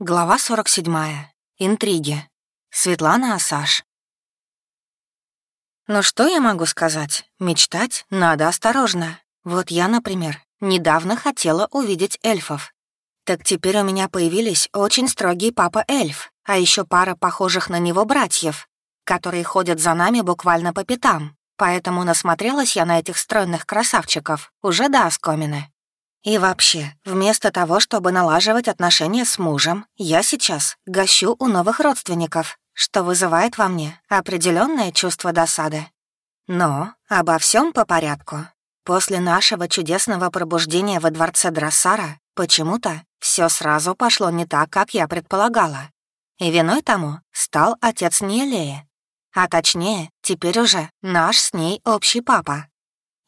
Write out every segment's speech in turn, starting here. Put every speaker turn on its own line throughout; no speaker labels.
Глава 47. Интриги. Светлана Асаш. Ну что я могу сказать? Мечтать надо осторожно. Вот я, например, недавно хотела увидеть эльфов. Так теперь у меня появились очень строгий папа-эльф, а еще пара похожих на него братьев, которые ходят за нами буквально по пятам. Поэтому насмотрелась я на этих стройных красавчиков уже до оскомины. И вообще, вместо того, чтобы налаживать отношения с мужем, я сейчас гощу у новых родственников, что вызывает во мне определенное чувство досады. Но обо всем по порядку. После нашего чудесного пробуждения во дворце Драссара почему-то все сразу пошло не так, как я предполагала. И виной тому стал отец Ниелея. А точнее, теперь уже наш с ней общий папа.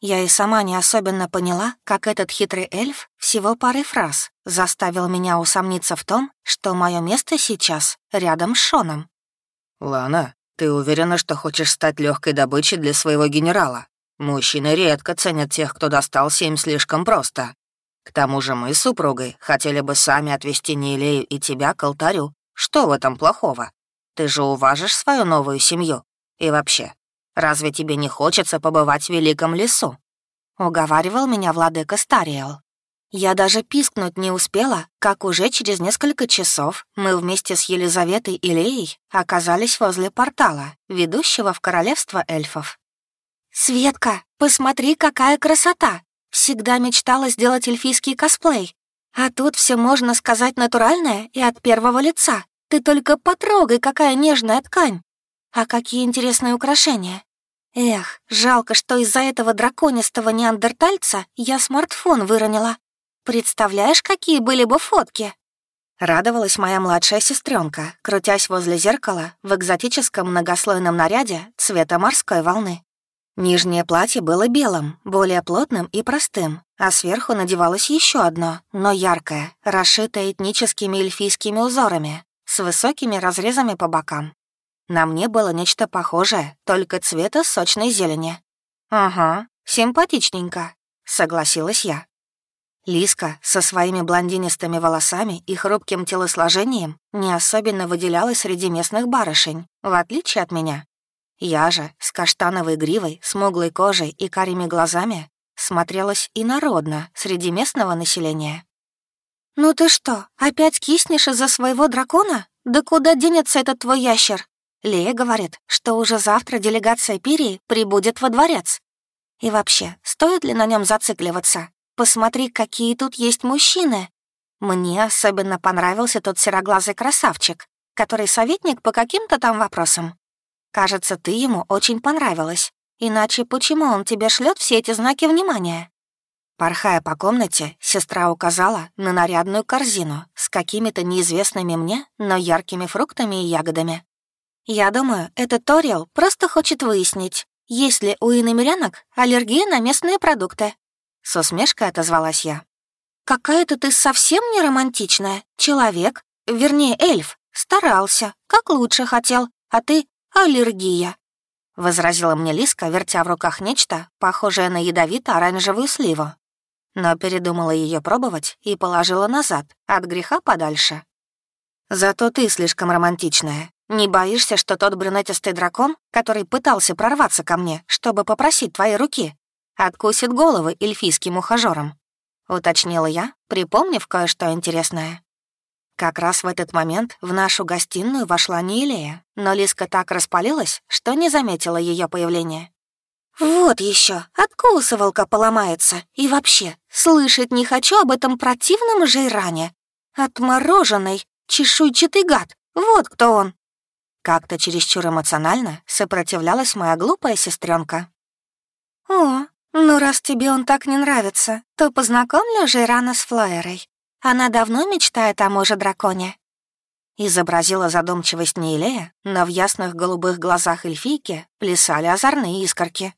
Я и сама не особенно поняла, как этот хитрый эльф всего пары фраз заставил меня усомниться в том, что мое место сейчас рядом с Шоном.
«Лана, ты уверена, что хочешь стать легкой добычей для своего генерала? Мужчины редко ценят тех, кто достался им слишком просто. К тому же мы с супругой хотели бы сами отвезти Нейлею и тебя к алтарю. Что в этом плохого? Ты же уважишь свою новую семью. И вообще, Разве тебе не хочется побывать в великом лесу?» Уговаривал меня владыка Стариэл. Я даже пискнуть не успела, как уже через несколько часов мы вместе с Елизаветой и Леей оказались возле портала, ведущего в королевство эльфов. «Светка, посмотри, какая красота! Всегда мечтала сделать эльфийский косплей. А тут все можно сказать натуральное и от первого лица. Ты только потрогай, какая нежная ткань. А какие интересные украшения. Эх, жалко, что из-за этого драконистого неандертальца я смартфон выронила. Представляешь, какие были бы фотки? Радовалась моя младшая сестренка, крутясь возле зеркала в экзотическом многослойном наряде цвета морской волны. Нижнее платье было белым, более плотным и простым, а сверху надевалось еще одно, но яркое, расшитое этническими эльфийскими узорами, с высокими разрезами по бокам. На мне было нечто похожее, только цвета сочной зелени. «Ага, симпатичненько», — согласилась я. Лиска со своими блондинистыми волосами и хрупким телосложением не особенно выделялась среди местных барышень, в отличие от меня. Я же с каштановой гривой, смуглой кожей и карими глазами смотрелась инородно среди местного населения. «Ну ты что, опять киснешь из-за своего дракона? Да куда денется этот твой ящер? Лея говорит, что уже завтра делегация Пирии прибудет во дворец. И вообще, стоит ли на нем зацикливаться? Посмотри, какие тут есть мужчины. Мне особенно понравился тот сероглазый красавчик, который советник по каким-то там вопросам. Кажется, ты ему очень понравилась. Иначе почему он тебе шлет все эти знаки внимания? Порхая по комнате, сестра указала на нарядную корзину с какими-то неизвестными мне, но яркими фруктами и ягодами. Я думаю, этот Ториэл просто хочет выяснить, есть ли у иномерянок аллергия на местные продукты. С усмешкой отозвалась я. «Какая-то ты совсем не романтичная. Человек, вернее, эльф, старался, как лучше хотел, а ты — аллергия», — возразила мне Лиска, вертя в руках нечто, похожее на ядовито-оранжевую сливу. Но передумала ее пробовать и положила назад, от греха подальше. «Зато ты слишком романтичная. Не боишься, что тот брюнетистый дракон, который пытался прорваться ко мне, чтобы попросить твоей руки, откусит головы эльфийским ухажерам?» — уточнила я, припомнив кое-что интересное. Как раз в этот момент в нашу гостиную вошла Нилея, но Лиска так распалилась, что не заметила ее появления. «Вот еще, откусывалка поломается. И вообще, слышать не хочу об этом противном жейране. Отмороженный, чешуйчатый гад, вот кто он!» Как-то чересчур эмоционально сопротивлялась моя глупая сестренка. «О, ну раз тебе он так не нравится, то познакомлю же рано с Флоерой. Она давно мечтает о муже-драконе». Изобразила задумчивость Нейлея, но в ясных голубых глазах эльфийки плясали озорные искорки.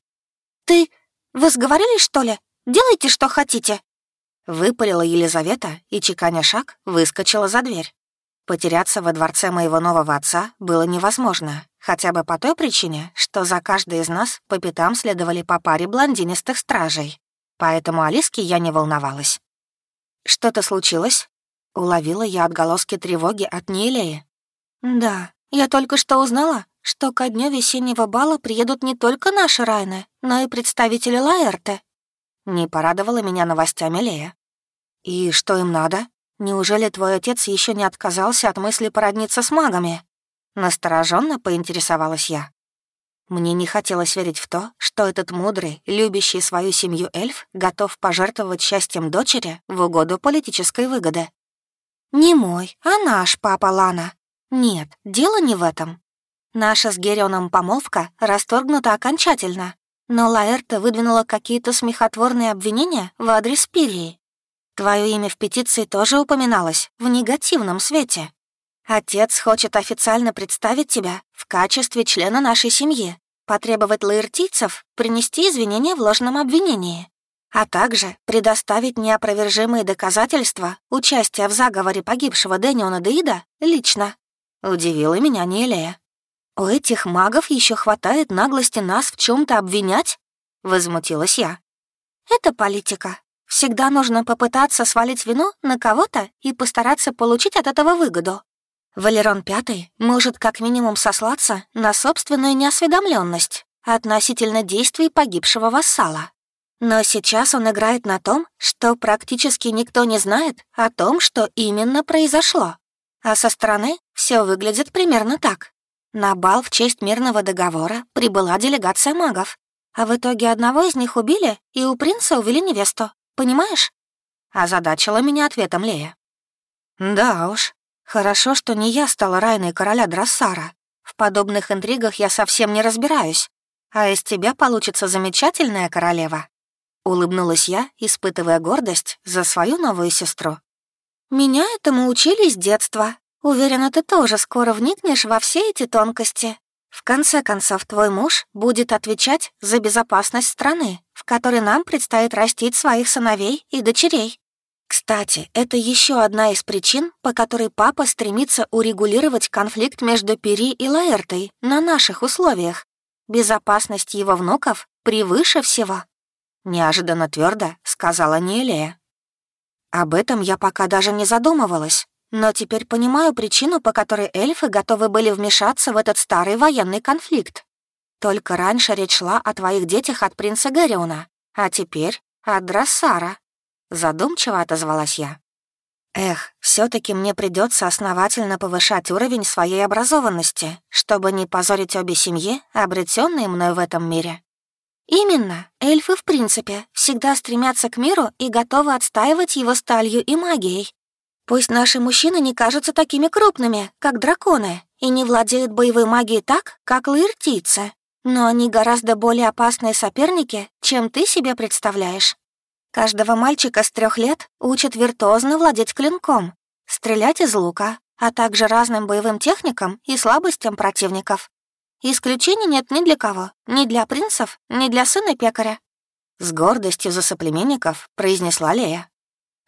«Ты... Вы сговорились, что ли? Делайте, что хотите!» Выпалила Елизавета и, чеканя шаг, выскочила за дверь. Потеряться во дворце моего нового отца было невозможно, хотя бы по той причине, что за каждой из нас по пятам следовали по паре блондинистых стражей. Поэтому Алиске я не волновалась. «Что-то случилось?»
Уловила я отголоски тревоги от Нилеи. «Да, я только что узнала, что ко дню весеннего бала приедут не только наши Райны, но и представители Лаэрте». Не порадовала меня новостями Лея. «И что им надо? Неужели твой отец еще не отказался от мысли породниться с магами?» Настороженно поинтересовалась я. Мне не хотелось верить в то, что этот мудрый, любящий свою семью эльф готов пожертвовать счастьем дочери в угоду политической выгоды. «Не мой, а наш папа Лана. Нет, дело не в этом. Наша с Герионом помолвка расторгнута окончательно, но Лаэрта выдвинула какие-то смехотворные обвинения в адрес Пирии. Твое имя в петиции тоже упоминалось в негативном свете. Отец хочет официально представить тебя в качестве члена нашей семьи, потребовать лаэртийцев принести извинения в ложном обвинении а также предоставить неопровержимые доказательства участия в заговоре погибшего Дэниона Деида лично. Удивила меня Нелия. «У этих магов еще хватает наглости нас в чем то обвинять?» — возмутилась я. «Это политика. Всегда нужно попытаться свалить вину на кого-то и постараться получить от этого выгоду. Валерон Пятый может как минимум сослаться на собственную неосведомленность относительно действий погибшего вассала. Но сейчас он играет на том, что практически никто не знает о том, что именно произошло. А со стороны все выглядит примерно так. На бал в честь мирного договора прибыла делегация магов, а в итоге одного из них убили, и у принца увели невесту. Понимаешь? Озадачила меня ответом Лея. Да уж, хорошо, что не я стала райной короля Драссара. В подобных интригах я совсем не разбираюсь. А из тебя получится замечательная королева. Улыбнулась я, испытывая гордость за свою новую сестру. «Меня этому учили с детства. Уверена, ты тоже скоро вникнешь во все эти тонкости. В конце концов, твой муж будет отвечать за безопасность страны, в которой нам предстоит растить своих сыновей и дочерей. Кстати, это еще одна из причин, по которой папа стремится урегулировать конфликт между Пери и Лаэртой на наших условиях. Безопасность его внуков превыше всего. Неожиданно твердо сказала Нелия. Об этом я пока даже не задумывалась, но теперь понимаю причину, по которой эльфы готовы были вмешаться в этот старый военный конфликт. Только раньше речь шла о твоих детях от принца Гэриона, а теперь от Драссара. Задумчиво отозвалась я. Эх, все таки мне придется основательно повышать уровень своей образованности, чтобы не позорить обе семьи, обретенные мной в этом мире. Именно, эльфы в принципе всегда стремятся к миру и готовы отстаивать его сталью и магией. Пусть наши мужчины не кажутся такими крупными, как драконы, и не владеют боевой магией так, как лаиртийцы, но они гораздо более опасные соперники, чем ты себе представляешь. Каждого мальчика с трех лет учат виртуозно владеть клинком, стрелять из лука, а также разным боевым техникам и слабостям противников. Исключений нет ни для кого, ни для принцев, ни для сына пекаря. С гордостью за соплеменников произнесла Лея.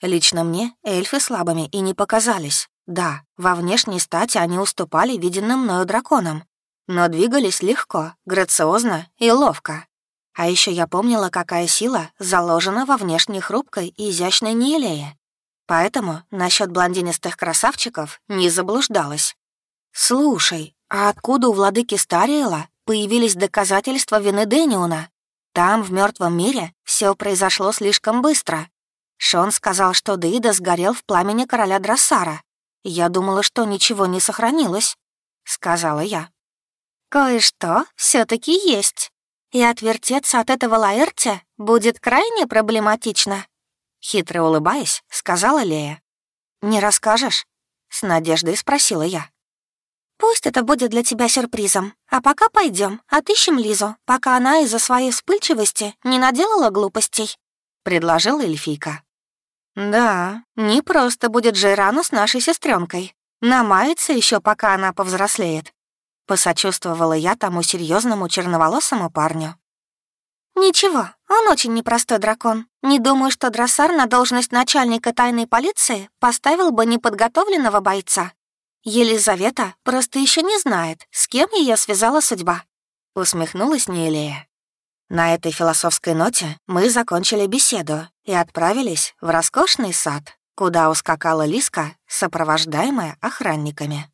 Лично мне эльфы слабыми и не показались. Да, во внешней стати они уступали виденным мною драконам, но двигались легко, грациозно и ловко. А еще я помнила, какая сила заложена во внешней хрупкой и изящной Ниелее. Поэтому насчет блондинистых красавчиков не заблуждалась. «Слушай, а откуда у владыки Стариэла появились доказательства вины Дэниона? Там, в мертвом мире, все произошло слишком быстро. Шон сказал, что Деида сгорел в пламени короля Драссара. Я думала, что ничего не сохранилось, — сказала я. Кое-что все таки есть, и отвертеться от этого Лаэртя будет крайне проблематично. Хитро улыбаясь, сказала Лея. «Не расскажешь?» — с надеждой спросила я. Пусть это будет для тебя сюрпризом. А пока пойдем, отыщем Лизу, пока она из-за своей вспыльчивости не наделала глупостей», — предложила эльфийка. «Да, не просто будет Жейрану с нашей сестренкой. Намается еще, пока она повзрослеет», — посочувствовала я тому серьезному черноволосому парню. «Ничего, он очень непростой дракон. Не думаю, что Дроссар на должность начальника тайной полиции поставил бы неподготовленного бойца. Елизавета просто еще не знает, с кем ее связала судьба. Усмехнулась Нейлея. На этой философской ноте мы закончили беседу и отправились в роскошный сад, куда ускакала Лиска, сопровождаемая охранниками.